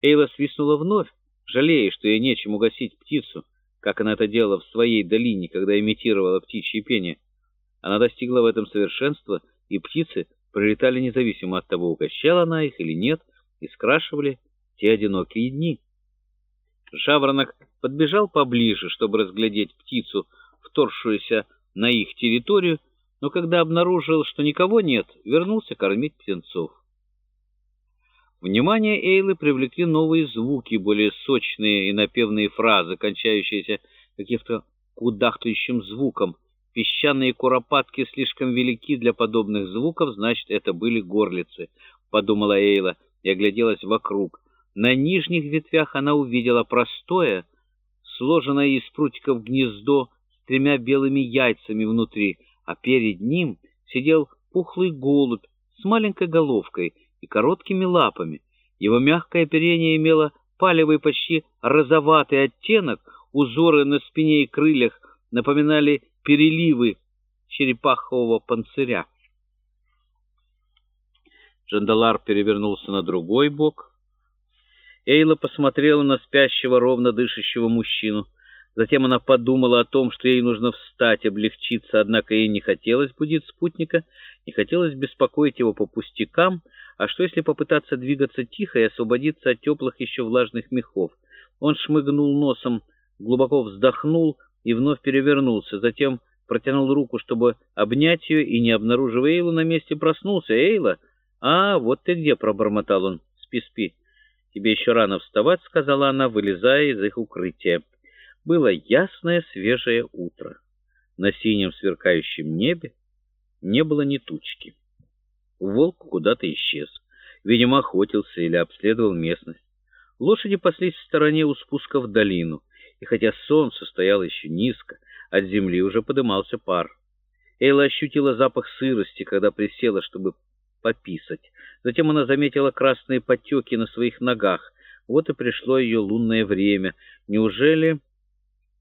Эйла свистнула вновь, жалея, что ей нечем угасить птицу, как она это делала в своей долине, когда имитировала птичье пение. Она достигла в этом совершенства, и птицы прилетали независимо от того, угощала она их или нет, и скрашивали те одинокие дни. Жаворонок подбежал поближе, чтобы разглядеть птицу, вторгшуюся на их территорию, но когда обнаружил, что никого нет, вернулся кормить птенцов. Внимание Эйлы привлекли новые звуки, более сочные и напевные фразы, кончающиеся каким-то кудахтающим звуком. Песчаные куропатки слишком велики для подобных звуков, значит, это были горлицы, — подумала Эйла и огляделась вокруг. На нижних ветвях она увидела простое, сложенное из прутиков гнездо с тремя белыми яйцами внутри, а перед ним сидел пухлый голубь с маленькой головкой — и короткими лапами. Его мягкое оперение имело палевый, почти розоватый оттенок, узоры на спине и крыльях напоминали переливы черепахового панциря. Джандалар перевернулся на другой бок. Эйла посмотрела на спящего, ровно дышащего мужчину. Затем она подумала о том, что ей нужно встать, облегчиться, однако ей не хотелось будить спутника, не хотелось беспокоить его по пустякам, а что, если попытаться двигаться тихо и освободиться от теплых еще влажных мехов? Он шмыгнул носом, глубоко вздохнул и вновь перевернулся. Затем протянул руку, чтобы обнять ее, и, не обнаруживая Эйлу, на месте проснулся. «Эйла? А, вот ты где!» — пробормотал он. «Спи, спи. Тебе еще рано вставать», — сказала она, вылезая из их укрытия. Было ясное свежее утро. На синем сверкающем небе не было ни тучки. Волк куда-то исчез. Видимо, охотился или обследовал местность. Лошади паслись в стороне у спуска в долину, и хотя солнце стояло еще низко, от земли уже подымался пар. Эйла ощутила запах сырости, когда присела, чтобы пописать. Затем она заметила красные потеки на своих ногах. Вот и пришло ее лунное время. Неужели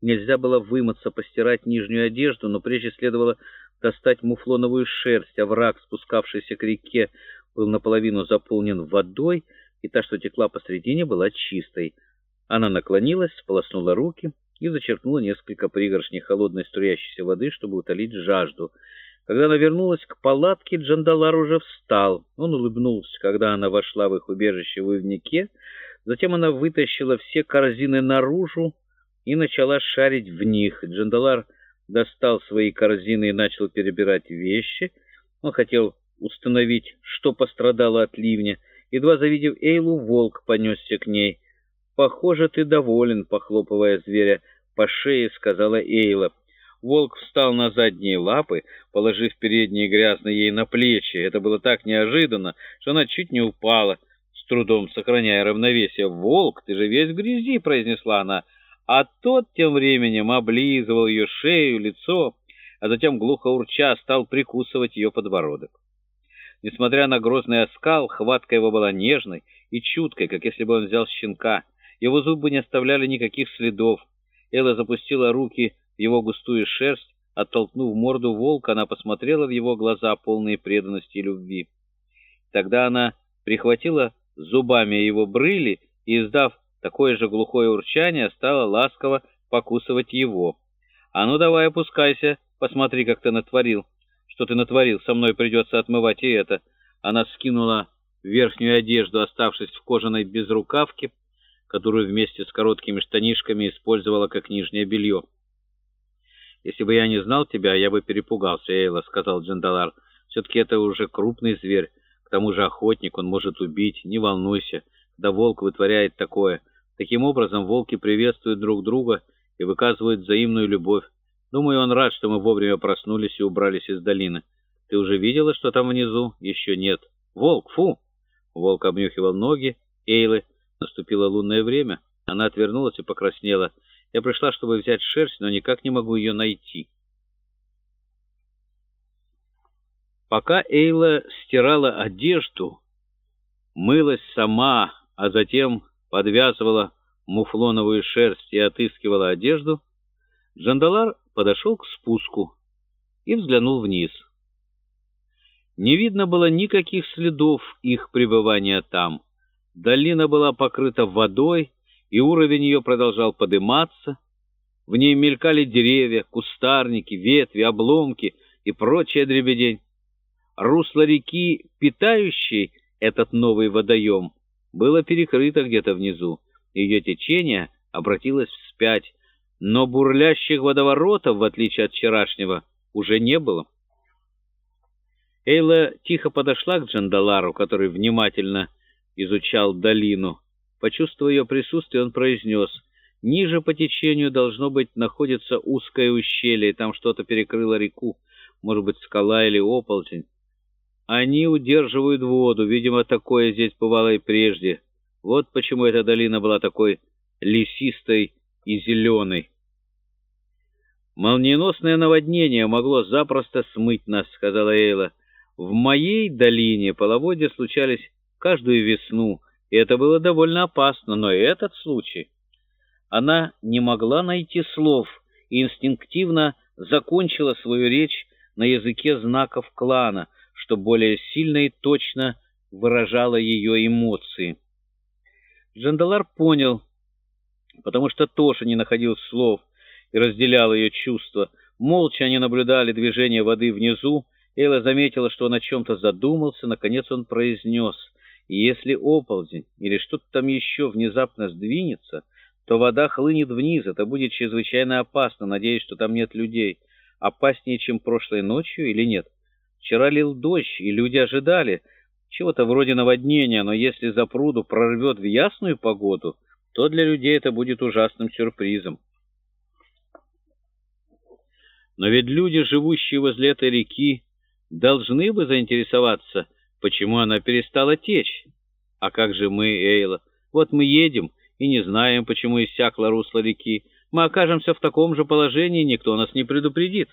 нельзя было вымыться, постирать нижнюю одежду, но прежде следовало достать муфлоновую шерсть, а враг, спускавшийся к реке, был наполовину заполнен водой, и та, что текла посредине, была чистой. Она наклонилась, сполоснула руки и зачерпнула несколько пригоршней холодной струящейся воды, чтобы утолить жажду. Когда она вернулась к палатке, Джандалар уже встал. Он улыбнулся, когда она вошла в их убежище в Ивнике. Затем она вытащила все корзины наружу и начала шарить в них. Джандалар достал свои корзины и начал перебирать вещи. Он хотел установить, что пострадало от ливня. Едва завидев Эйлу, волк понесся к ней. «Похоже, ты доволен», — похлопывая зверя по шее, сказала Эйла. Волк встал на задние лапы, положив передние грязные ей на плечи. Это было так неожиданно, что она чуть не упала, с трудом сохраняя равновесие. «Волк, ты же весь в грязи», — произнесла она а тот тем временем облизывал ее шею, лицо, а затем, глухо урча, стал прикусывать ее подбородок. Несмотря на грозный оскал, хватка его была нежной и чуткой, как если бы он взял щенка. Его зубы не оставляли никаких следов. Элла запустила руки в его густую шерсть, оттолкнув морду волка, она посмотрела в его глаза, полные преданности и любви. Тогда она прихватила зубами его брыли и, издав Такое же глухое урчание стало ласково покусывать его. «А ну давай опускайся, посмотри, как ты натворил. Что ты натворил, со мной придется отмывать и это». Она скинула верхнюю одежду, оставшись в кожаной безрукавке, которую вместе с короткими штанишками использовала как нижнее белье. «Если бы я не знал тебя, я бы перепугался, Эйла», — сказал Джандалар. «Все-таки это уже крупный зверь, к тому же охотник, он может убить, не волнуйся» да волк вытворяет такое. Таким образом, волки приветствуют друг друга и выказывают взаимную любовь. Думаю, он рад, что мы вовремя проснулись и убрались из долины. Ты уже видела, что там внизу? Еще нет. Волк, фу! Волк обнюхивал ноги Эйлы. Наступило лунное время. Она отвернулась и покраснела. Я пришла, чтобы взять шерсть, но никак не могу ее найти. Пока Эйла стирала одежду, мылась сама, а затем подвязывала муфлоновую шерсть и отыскивала одежду, Джандалар подошел к спуску и взглянул вниз. Не видно было никаких следов их пребывания там. Долина была покрыта водой, и уровень ее продолжал подниматься. В ней мелькали деревья, кустарники, ветви, обломки и прочая дребедень. Русло реки, питающей этот новый водоем, было перекрыто где-то внизу. Ее течение обратилось вспять, но бурлящих водоворотов, в отличие от вчерашнего, уже не было. Эйла тихо подошла к Джандалару, который внимательно изучал долину. Почувствуя ее присутствие, он произнес, «Ниже по течению должно быть находится узкое ущелье, там что-то перекрыло реку, может быть, скала или оползень. Они удерживают воду, видимо, такое здесь бывало и прежде. Вот почему эта долина была такой лесистой и зеленой». «Молниеносное наводнение могло запросто смыть нас», — сказала Эйла. «В моей долине половодья случались каждую весну, и это было довольно опасно, но этот случай... Она не могла найти слов и инстинктивно закончила свою речь на языке знаков клана, что более сильно и точно выражало ее эмоции. Джандалар понял, потому что тоже не находил слов и разделял ее чувства. Молча они наблюдали движение воды внизу. Эйла заметила, что он о чем-то задумался. Наконец он произнес — если оползень или что-то там еще внезапно сдвинется, то вода хлынет вниз. Это будет чрезвычайно опасно. Надеюсь, что там нет людей. Опаснее, чем прошлой ночью или нет? Вчера лил дождь, и люди ожидали чего-то вроде наводнения, но если за пруду прорвет в ясную погоду, то для людей это будет ужасным сюрпризом. Но ведь люди, живущие возле этой реки, должны бы заинтересоваться Почему она перестала течь? А как же мы, Эйла? Вот мы едем и не знаем, почему иссякло русло реки. Мы окажемся в таком же положении, никто нас не предупредит».